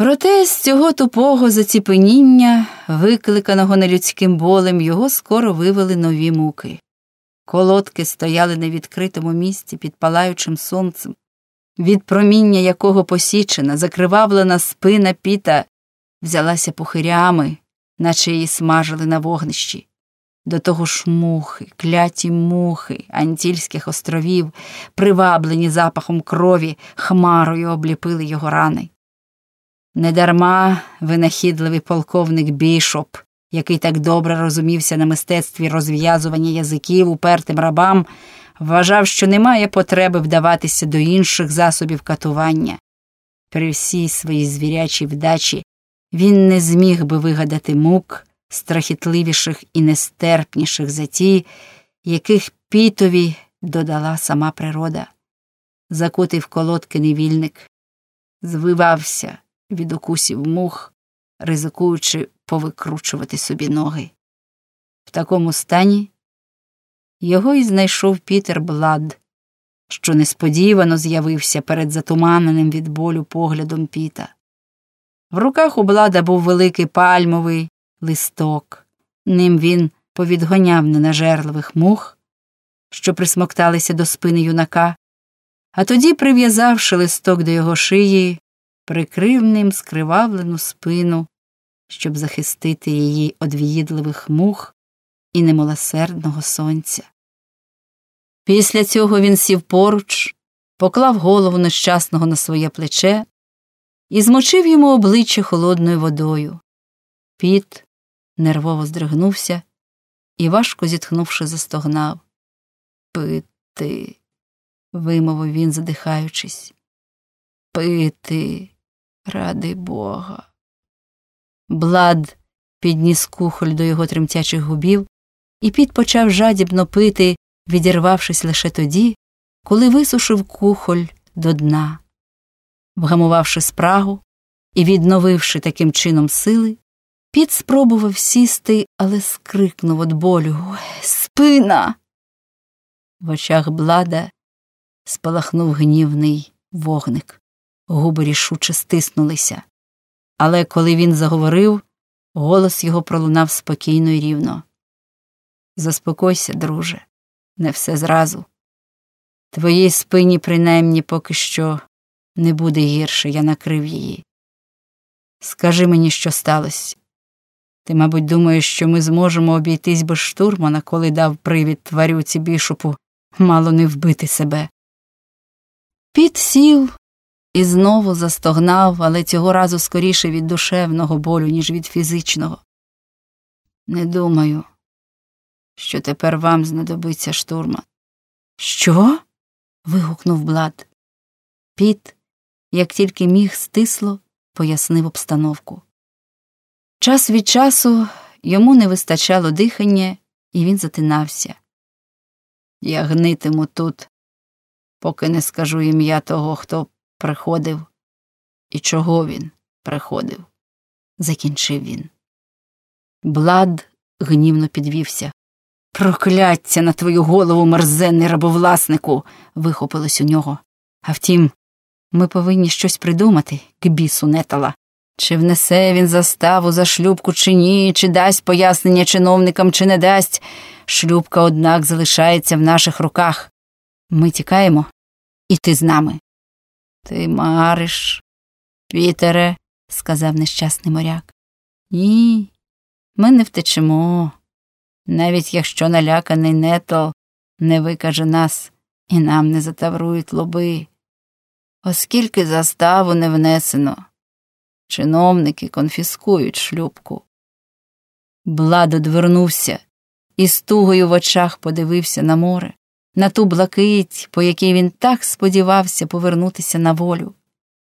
Проте з цього тупого заціпеніння, викликаного нелюдським болем, його скоро вивели нові муки. Колодки стояли на відкритому місці під палаючим сонцем, від проміння якого посічена, закривавлена спина піта взялася пухирями, наче її смажили на вогнищі. До того ж мухи, кляті мухи Антільських островів, приваблені запахом крові, хмарою обліпили його рани. Недарма винахідливий полковник Бішоп, який так добре розумівся на мистецтві розв'язування язиків упертим рабам, вважав, що немає потреби вдаватися до інших засобів катування. При всій своїй звірячій вдачі він не зміг би вигадати мук страхітливіших і нестерпніших за ті, яких пітові додала сама природа. Закутий в колодки невільник, звивався від укусів мух, ризикуючи повикручувати собі ноги. В такому стані його і знайшов Пітер Блад, що несподівано з'явився перед затуманеним від болю поглядом піта. В руках у Блада був великий пальмовий листок. Ним він повідгоняв ненажерливих мух, що присмокталися до спини юнака, а тоді, прив'язавши листок до його шиї, прикрив ним скривавлену спину, щоб захистити її від в'їдливих мух і немилосердного сонця. Після цього він сів поруч, поклав голову нещасного на своє плече і змочив йому обличчя холодною водою. Піт нервово здригнувся і, важко зітхнувши, застогнав. Пити, вимовив він, задихаючись. Пити, ради Бога. Блад підніс кухоль до його тремтячих губів, і піт почав жадібно пити, відірвавшись лише тоді, коли висушив кухоль до дна. Вгамувавши спрагу і відновивши таким чином сили, піт спробував сісти, але скрикнув від болю Ой, Спина. В очах блада спалахнув гнівний вогник, губи рішуче стиснулися. Але коли він заговорив, голос його пролунав спокійно і рівно. Заспокойся, друже, не все зразу. Твоїй спині, принаймні, поки що не буде гірше, я накрив її. Скажи мені, що сталося. Ти, мабуть, думаєш, що ми зможемо обійтись без штурмана, коли дав привід тварюці бішопу, мало не вбити себе. Піт сів і знову застогнав, але цього разу скоріше від душевного болю, ніж від фізичного. Не думаю, що тепер вам знадобиться штурман. Що? вигукнув Блад. Піт, як тільки міг стисло, пояснив обстановку. Час від часу йому не вистачало дихання, і він затинався. Я гнитиму тут, поки не скажу ім'я того, хто приходив і чого він приходив, закінчив він. Блад гнівно підвівся. Прокляття на твою голову, мерзенний рабовласнику, вихопилось у нього. А втім, ми повинні щось придумати, к бісу нетала. Чи внесе він заставу за шлюбку, чи ні, чи дасть пояснення чиновникам, чи не дасть. Шлюбка, однак, залишається в наших руках. Ми тікаємо, і ти з нами. Ти мариш, Пітере, сказав нещасний моряк. Ні, ми не втечемо. Навіть якщо наляканий нетл не викаже нас і нам не затаврують лоби, оскільки заставу не внесено, чиновники конфіскують шлюбку. Блад одвернувся і з тугою в очах подивився на море, на ту блакить, по якій він так сподівався повернутися на волю.